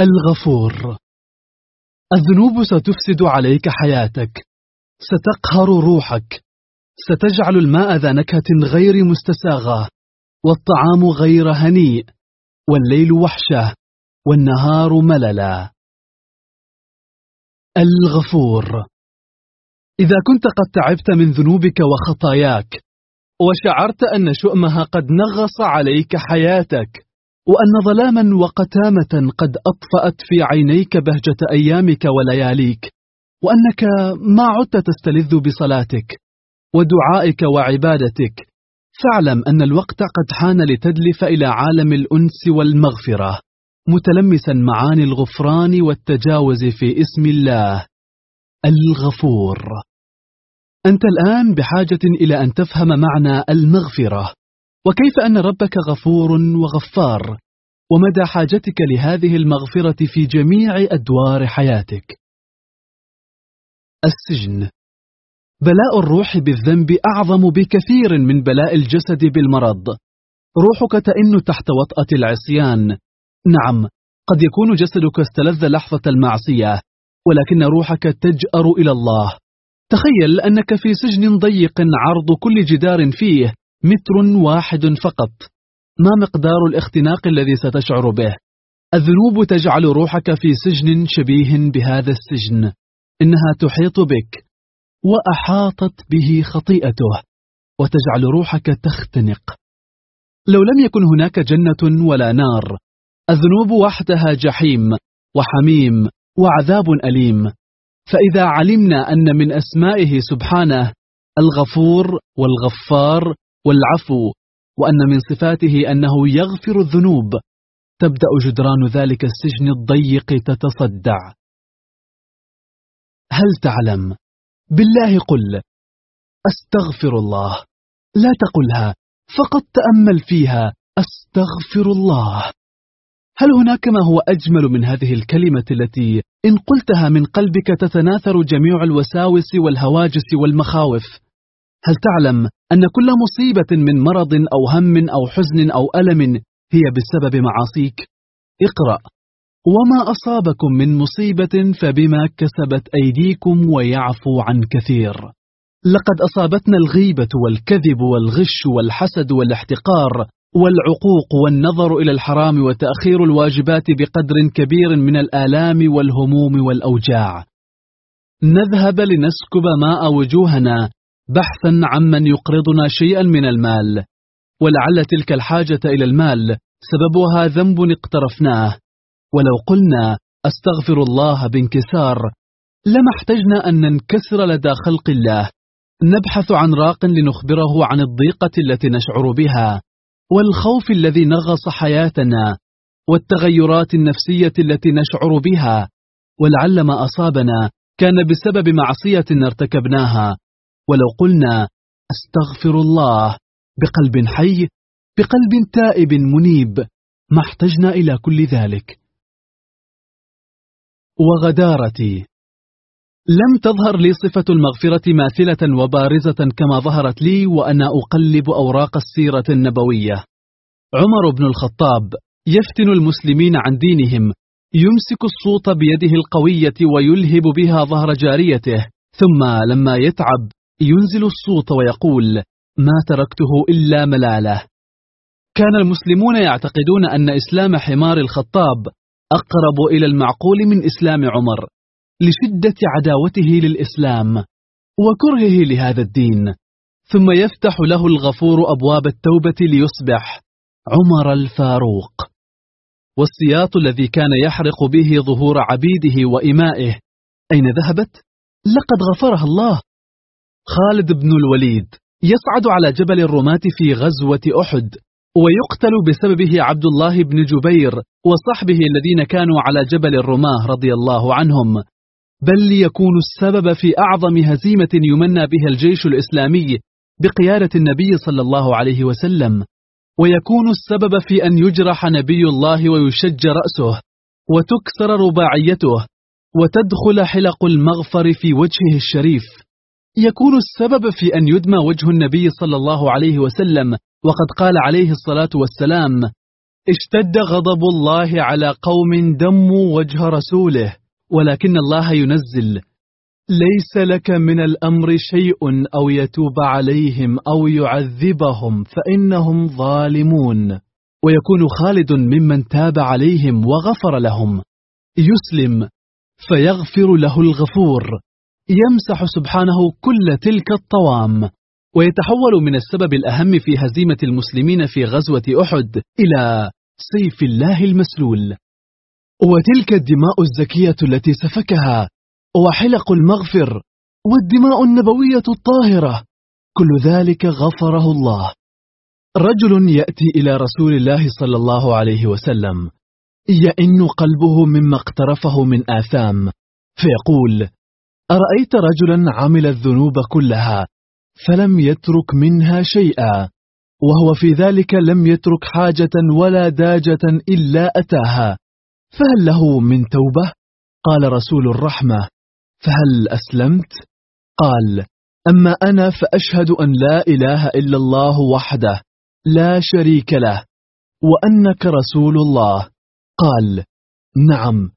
الغفور. الذنوب ستفسد عليك حياتك. ستقهر روحك. ستجعل الماء ذا نكهة غير مستساغة. والطعام غير هنيء. والليل وحشة. والنهار مللا. الغفور. إذا كنت قد تعبت من ذنوبك وخطاياك وشعرت أن شؤمها قد نغص عليك حياتك وأن ظلاما وقتامة قد أطفأت في عينيك بهجة أيامك ولياليك وأنك ما عدت تستلذ بصلاتك ودعائك وعبادتك. فاعلم أن الوقت قد حان لتدلف إلى عالم الأنس والمغفرة متلمسا معاني الغفران والتجاوز في اسم الله الغفور. أنت الآن بحاجة إلى أن تفهم معنى المغفرة. وكيف أن ربك غفور وغفار؟ ومدى حاجتك لهذه المغفرة في جميع أدوار حياتك؟ السجن. بلاء الروح بالذنب أعظم بكثير من بلاء الجسد بالمرض. روحك تئن تحت وطأة العصيان. نعم قد يكون جسدك استلذ لحظة المعصية ولكن روحك تجأر إلى الله. تخيل أنك في سجن ضيق عرض كل جدار فيه. متر واحد فقط. ما مقدار الاختناق الذي ستشعر به؟ الذنوب تجعل روحك في سجن شبيه بهذا السجن. إنها تحيط بك. وأحاطت به خطيئته. وتجعل روحك تختنق. لو لم يكن هناك جنة ولا نار الذنوب وحدها جحيم وحميم وعذاب أليم. فإذا علمنا أن من أسمائه سبحانه الغفور والغفار والعفو وأن من صفاته أنه يغفر الذنوب. تبدأ جدران ذلك السجن الضيق تتصدع. هل تعلم؟ بالله قل أستغفر الله. لا تقلها فقط تأمل فيها أستغفر الله. هل هناك ما هو أجمل من هذه الكلمة التي إن قلتها من قلبك تتناثر جميع الوساوس والهواجس والمخاوف؟ هل تعلم أن كل مصيبة من مرض أو هم أو حزن أو ألم هي بسبب معاصيك؟ اقرأ. وما أصابكم من مصيبة فبما كسبت أيديكم ويعفو عن كثير. لقد أصابتنا الغيبة والكذب والغش والحسد والاحتقار والعقوق والنظر إلى الحرام وتأخير الواجبات بقدر كبير من الآلام والهموم والأوجاع. نذهب لنسكب ماء وجوهنا بحثا عمن يقرضنا شيئا من المال ولعل تلك الحاجة إلى المال سببها ذنب اقترفناه. ولو قلنا أستغفر الله بانكسار لما احتجنا أن ننكسر لدى خلق الله. نبحث عن راق لنخبره عن الضيقة التي نشعر بها والخوف الذي نغص حياتنا والتغيرات النفسية التي نشعر بها. ولعل ما أصابنا كان بسبب معصية ارتكبناها. ولو قلنا أستغفر الله بقلب حي بقلب تائب منيب ما احتجنا إلى كل ذلك. وغدارتي لم تظهر لي صفة المغفرة ماثلة وبارزة كما ظهرت لي وأنا أقلب أوراق السيرة النبوية. عمر بن الخطاب يفتن المسلمين عن دينهم يمسك الصوت بيده القوية ويلهب بها ظهر جاريته ثم لما يتعب ينزل الصوت ويقول ما تركته إلا ملالة. كان المسلمون يعتقدون أن إسلام حمار الخطاب أقرب إلى المعقول من إسلام عمر لشدة عداوته للإسلام وكرهه لهذا الدين. ثم يفتح له الغفور أبواب التوبة ليصبح عمر الفاروق. والسياط الذي كان يحرق به ظهور عبيده وإمائه أين ذهبت؟ لقد غفرها الله. خالد بن الوليد يصعد على جبل الرماة في غزوة أحد ويقتل بسببه عبد الله بن جبير وصحبه الذين كانوا على جبل الرماة رضي الله عنهم. بل يكون السبب في أعظم هزيمة يمنى بها الجيش الإسلامي بقيادة النبي صلى الله عليه وسلم. ويكون السبب في أن يجرح نبي الله ويشج رأسه وتكسر رباعيته وتدخل حلق المغفر في وجهه الشريف. يكون السبب في أن يدمى وجه النبي صلى الله عليه وسلم وقد قال عليه الصلاة والسلام اشتد غضب الله على قوم دموا وجه رسوله ولكن الله ينزل. ليس لك من الأمر شيء أو يتوب عليهم أو يعذبهم فإنهم ظالمون. ويكون خالد ممن تاب عليهم وغفر لهم. يسلم فيغفر له الغفور. يمسح سبحانه كل تلك الطوام ويتحول من السبب الأهم في هزيمة المسلمين في غزوة أحد إلى سيف الله المسلول. وتلك الدماء الزكية التي سفكها وحلق المغفر والدماء النبوية الطاهرة كل ذلك غفره الله. رجل يأتي إلى رسول الله صلى الله عليه وسلم يئن قلبه مما اقترفه من آثام فيقول أرأيت رجلا عمل الذنوب كلها فلم يترك منها شيئا وهو في ذلك لم يترك حاجة ولا داجة إلا أتاها. فهل له من توبة؟ قال رسول الرحمة. فهل أسلمت؟ قال أما أنا فأشهد أن لا إله إلا الله وحده لا شريك له وأنك رسول الله. قال نعم.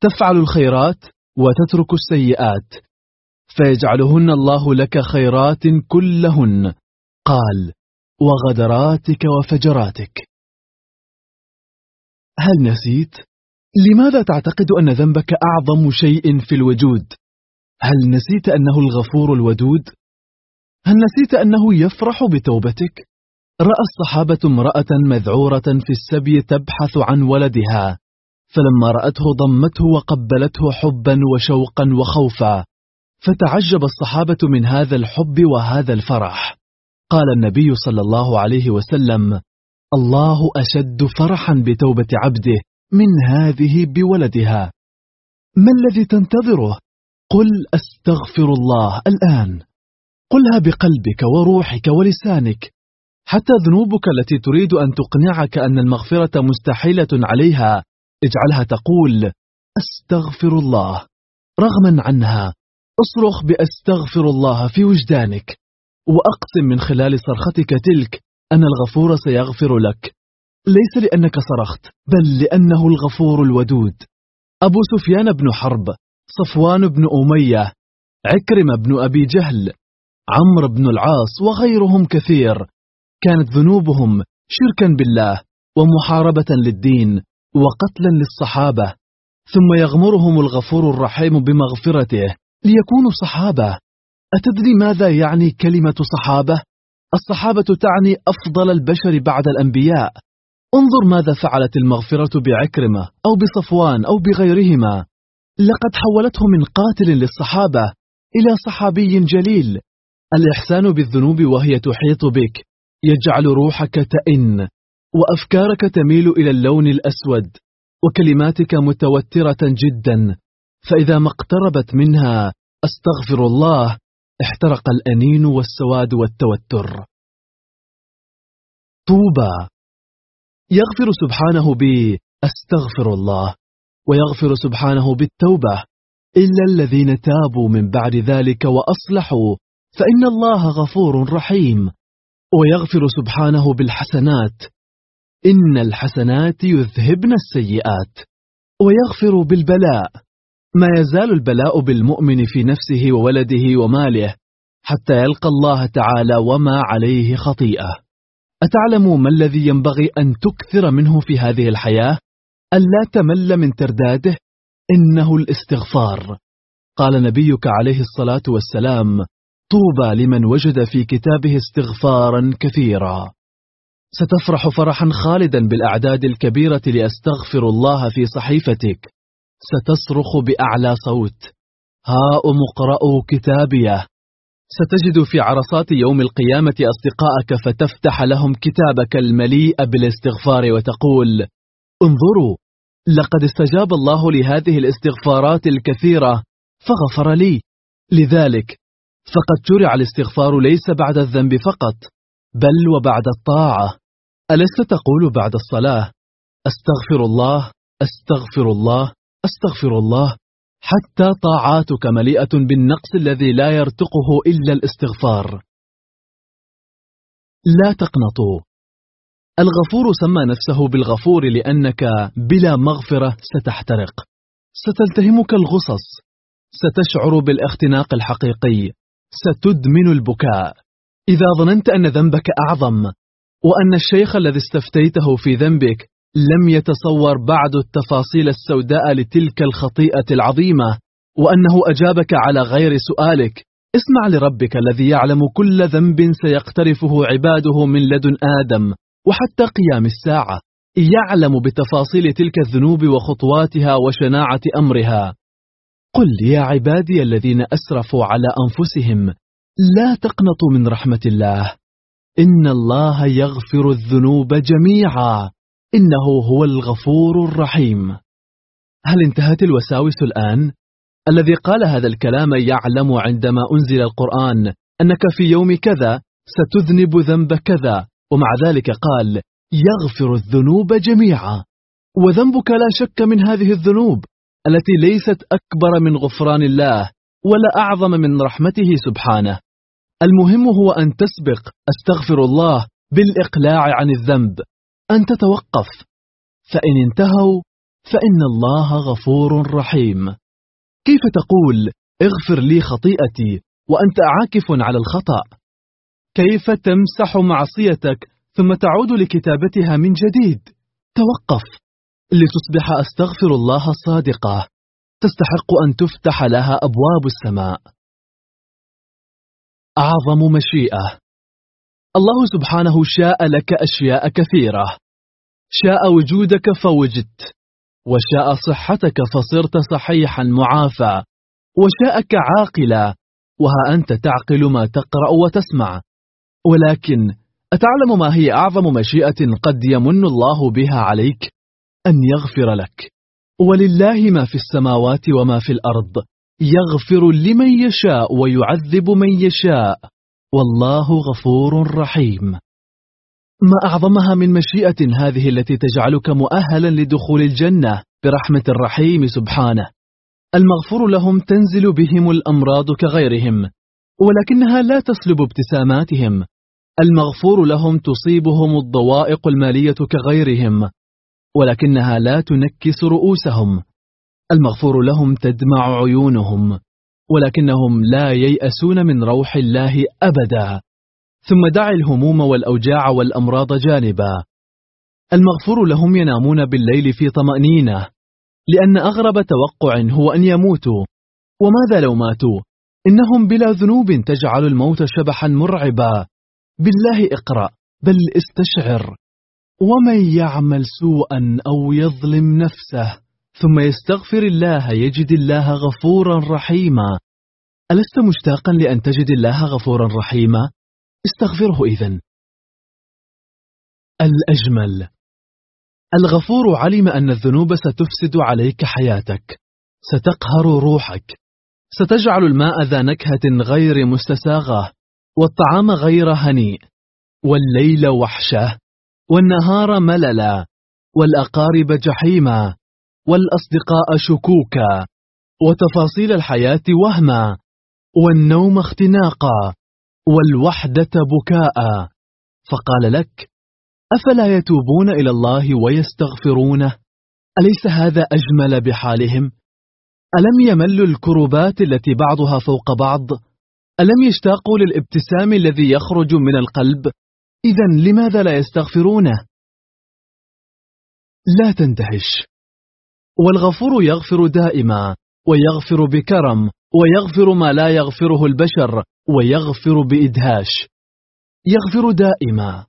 تفعل الخيرات؟ وتترك السيئات فيجعلهن الله لك خيرات كلهن قال وغدراتك وفجراتك هل نسيت؟ لماذا تعتقد أن ذنبك أعظم شيء في الوجود؟ هل نسيت أنه الغفور الودود؟ هل نسيت أنه يفرح بتوبتك؟ رأى الصحابة امرأة مذعورة في السبي تبحث عن ولدها فلما رأته ضمته وقبلته حبا وشوقا وخوفا فتعجب الصحابة من هذا الحب وهذا الفرح. قال النبي صلى الله عليه وسلم الله أشد فرحا بتوبة عبده من هذه بولدها. ما الذي تنتظره؟ قل أستغفر الله الآن. قلها بقلبك وروحك ولسانك. حتى ذنوبك التي تريد أن تقنعك أن المغفرة مستحيلة عليها اجعلها تقول أستغفر الله. رغما عنها أصرخ بأستغفر الله في وجدانك وأقسم من خلال صرختك تلك أن الغفور سيغفر لك. ليس لأنك صرخت بل لأنه الغفور الودود. أبو سفيان بن حرب صفوان بن أمية عكرم بن أبي جهل عمرو بن العاص وغيرهم كثير. كانت ذنوبهم شركا بالله ومحاربة للدين. وقتلا للصحابة ثم يغمرهم الغفور الرحيم بمغفرته ليكونوا صحابة. أتدري ماذا يعني كلمة صحابة؟ الصحابة تعني أفضل البشر بعد الأنبياء. انظر ماذا فعلت المغفرة بعكرمة أو بصفوان أو بغيرهما. لقد حولته من قاتل للصحابة إلى صحابي جليل. الإحسان بالذنوب وهي تحيط بك يجعل روحك تئن. وأفكارك تميل إلى اللون الأسود وكلماتك متوترة جدا فإذا ما اقتربت منها أستغفر الله احترق الأنين والسواد والتوتر. طوبى. يغفر سبحانه ب أستغفر الله ويغفر سبحانه بالتوبة. إلا الذين تابوا من بعد ذلك وأصلحوا فإن الله غفور رحيم. ويغفر سبحانه بالحسنات إن الحسنات يذهبن السيئات ويغفر بالبلاء. ما يزال البلاء بالمؤمن في نفسه وولده وماله حتى يلقى الله تعالى وما عليه خطيئة. أتعلم ما الذي ينبغي أن تكثر منه في هذه الحياة؟ ألا تمل من ترداده؟ إنه الاستغفار. قال نبيك عليه الصلاة والسلام طوبى لمن وجد في كتابه استغفارا كثيرا. ستفرح فرحا خالدا بالأعداد الكبيرة لأستغفر الله في صحيفتك. ستصرخ بأعلى صوت. هاؤم اقرأوا كتابيه. ستجد في عرصات يوم القيامة أصدقائك فتفتح لهم كتابك المليء بالاستغفار وتقول انظروا لقد استجاب الله لهذه الاستغفارات الكثيرة فغفر لي. لذلك فقد شرع الاستغفار ليس بعد الذنب فقط. بل وبعد الطاعة. ألست تقول بعد الصلاة؟ أستغفر الله أستغفر الله أستغفر الله. حتى طاعاتك مليئة بالنقص الذي لا يرتقه إلا الاستغفار. لا تقنطوا. الغفور سمى نفسه بالغفور لأنك بلا مغفرة ستحترق. ستلتهمك الغصص. ستشعر بالاختناق الحقيقي. ستدمن البكاء. إذا ظننت أن ذنبك أعظم وأن الشيخ الذي استفتيته في ذنبك لم يتصور بعد التفاصيل السوداء لتلك الخطيئة العظيمة وأنه أجابك على غير سؤالك اسمع لربك الذي يعلم كل ذنب سيقترفه عباده من لدن آدم وحتى قيام الساعة يعلم بتفاصيل تلك الذنوب وخطواتها وشناعة أمرها. قل يا عبادي الذين أسرفوا على أنفسهم لا تقنطوا من رحمة الله. إن الله يغفر الذنوب جميعا. إنه هو الغفور الرحيم. هل انتهت الوساوس الآن؟ الذي قال هذا الكلام يعلم عندما أنزل القرآن أنك في يوم كذا ستذنب ذنب كذا ومع ذلك قال يغفر الذنوب جميعا. وذنبك لا شك من هذه الذنوب التي ليست أكبر من غفران الله ولا أعظم من رحمته سبحانه. المهم هو أن تسبق أستغفر الله بالإقلاع عن الذنب. أن تتوقف. فإن انتهوا فإن الله غفور رحيم. كيف تقول اغفر لي خطيئتي وأنت عاكف على الخطأ؟ كيف تمسح معصيتك ثم تعود لكتابتها من جديد؟ توقف. لتصبح أستغفر الله صادقة. تستحق أن تفتح لها أبواب السماء. أعظم مشيئة. الله سبحانه شاء لك أشياء كثيرة. شاء وجودك فوجدت. وشاء صحتك فصرت صحيحا معافى. وشاءك عاقلا. وها أنت تعقل ما تقرأ وتسمع. ولكن أتعلم ما هي أعظم مشيئة قد يمن الله بها عليك؟ أن يغفر لك. ولله ما في السماوات وما في الأرض. يغفر لمن يشاء ويعذب من يشاء. والله غفور رحيم. ما أعظمها من مشيئة هذه التي تجعلك مؤهلا لدخول الجنة برحمة الرحيم سبحانه. المغفور لهم تنزل بهم الأمراض كغيرهم ولكنها لا تسلب ابتساماتهم. المغفور لهم تصيبهم الضوائق المالية كغيرهم ولكنها لا تنكس رؤوسهم. المغفور لهم تدمع عيونهم ولكنهم لا ييأسون من روح الله أبدا. ثم دع الهموم والأوجاع والأمراض جانبا. المغفور لهم ينامون بالليل في طمأنينة لأن أغرب توقع هو أن يموتوا. وماذا لو ماتوا؟ إنهم بلا ذنوب تجعل الموت شبحا مرعبا. بالله اقرأ بل استشعر. ومن يعمل سوءا أو يظلم نفسه؟ ثم يستغفر الله يجد الله غفورا رحيما. ألست مشتاقا لأن تجد الله غفورا رحيما؟ استغفره إذن. الأجمل. الغفور علم أن الذنوب ستفسد عليك حياتك. ستقهر روحك. ستجعل الماء ذا نكهة غير مستساغة. والطعام غير هنيء. والليل وحشة. والنهار مللا. والأقارب جحيما. والأصدقاء شكوكا وتفاصيل الحياة وهما والنوم اختناقا والوحدة بكاء فقال لك أفلا يتوبون إلى الله ويستغفرونه أليس هذا أجمل بحالهم؟ ألم يملوا الكربات التي بعضها فوق بعض؟ ألم يشتاقوا للابتسام الذي يخرج من القلب؟ إذا لماذا لا يستغفرونه؟ لا تندهش والغفور يغفر دائما ويغفر بكرم ويغفر ما لا يغفره البشر ويغفر بإدهاش. يغفر دائما.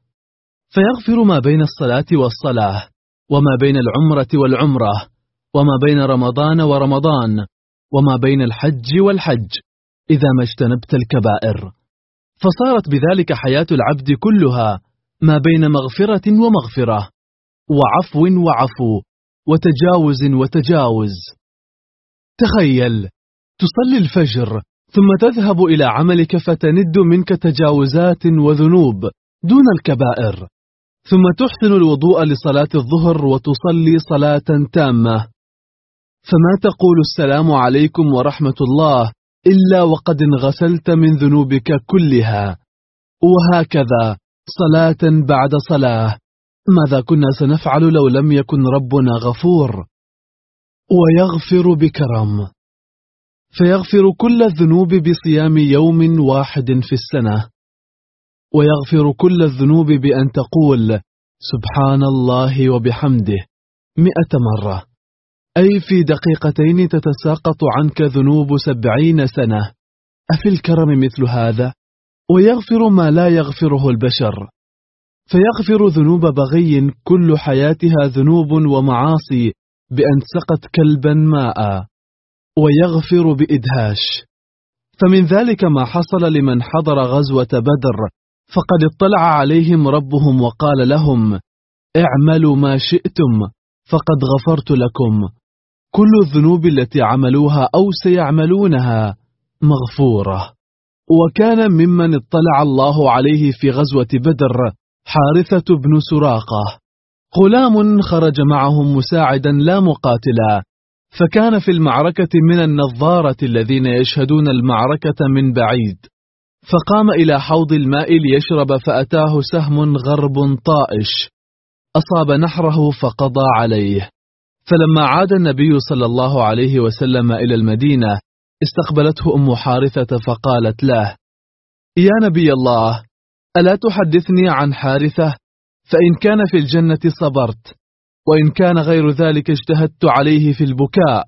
فيغفر ما بين الصلاة والصلاة وما بين العمرة والعمرة وما بين رمضان ورمضان وما بين الحج والحج إذا ما اجتنبت الكبائر. فصارت بذلك حياة العبد كلها ما بين مغفرة ومغفرة. وعفو وعفو. وتجاوز وتجاوز. تخيل تصلي الفجر ثم تذهب إلى عملك فتند منك تجاوزات وذنوب دون الكبائر. ثم تحسن الوضوء لصلاة الظهر وتصلي صلاة تامة. فما تقول السلام عليكم ورحمة الله إلا وقد انغسلت من ذنوبك كلها. وهكذا صلاة بعد صلاة. ماذا كنا سنفعل لو لم يكن ربنا غفور ويغفر بكرم؟ فيغفر كل الذنوب بصيام يوم واحد في السنة ويغفر كل الذنوب بأن تقول سبحان الله وبحمده مئة مرة. أي في دقيقتين تتساقط عنك ذنوب سبعين سنة. أفي الكرم مثل هذا؟ ويغفر ما لا يغفره البشر. فيغفر ذنوب بغي كل حياتها ذنوب ومعاصي بأن سقت كلبا ماء ويغفر بإدهاش. فمن ذلك ما حصل لمن حضر غزوة بدر فقد اطلع عليهم ربهم وقال لهم اعملوا ما شئتم فقد غفرت لكم. كل الذنوب التي عملوها أو سيعملونها مغفورة. وكان ممن اطلع الله عليه في غزوة بدر حارثة بن سراقة. غلام خرج معهم مساعدا لا مقاتلا. فكان في المعركة من النظارة الذين يشهدون المعركة من بعيد. فقام إلى حوض الماء ليشرب فأتاه سهم غرب طائش. أصاب نحره فقضى عليه. فلما عاد النبي صلى الله عليه وسلم إلى المدينة استقبلته أم حارثة فقالت له يا نبي الله ألا تحدثني عن حارثة؟ فإن كان في الجنة صبرت وإن كان غير ذلك اجتهدت عليه في البكاء.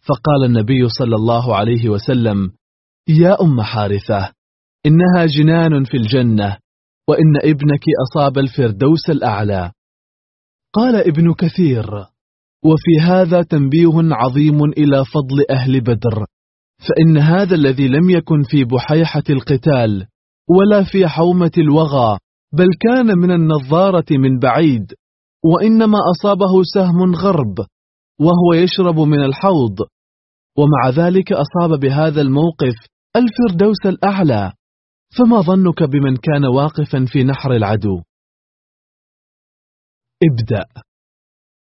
فقال النبي صلى الله عليه وسلم يا أم حارثة إنها جنان في الجنة وإن ابنك أصاب الفردوس الأعلى. قال ابن كثير وفي هذا تنبيه عظيم إلى فضل أهل بدر فإن هذا الذي لم يكن في بحيحة القتال ولا في حومة الوغى بل كان من النظارة من بعيد وإنما أصابه سهم غرب وهو يشرب من الحوض. ومع ذلك أصاب بهذا الموقف الفردوس الأعلى. فما ظنك بمن كان واقفا في نحر العدو؟ ابدأ.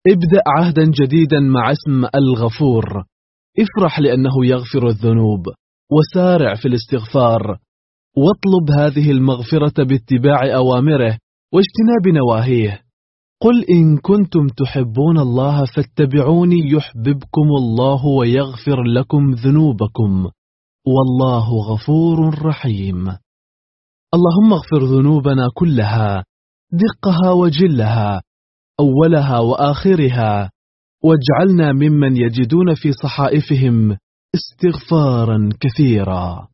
ابدأ عهدا جديدا مع اسم الغفور. افرح لأنه يغفر الذنوب وسارع في الاستغفار. واطلب هذه المغفرة باتباع أوامره واجتناب نواهيه. قل إن كنتم تحبون الله فاتبعوني يحببكم الله ويغفر لكم ذنوبكم. والله غفور رحيم. اللهم اغفر ذنوبنا كلها دقها وجلها أولها وآخرها واجعلنا ممن يجدون في صحائفهم استغفارا كثيرا.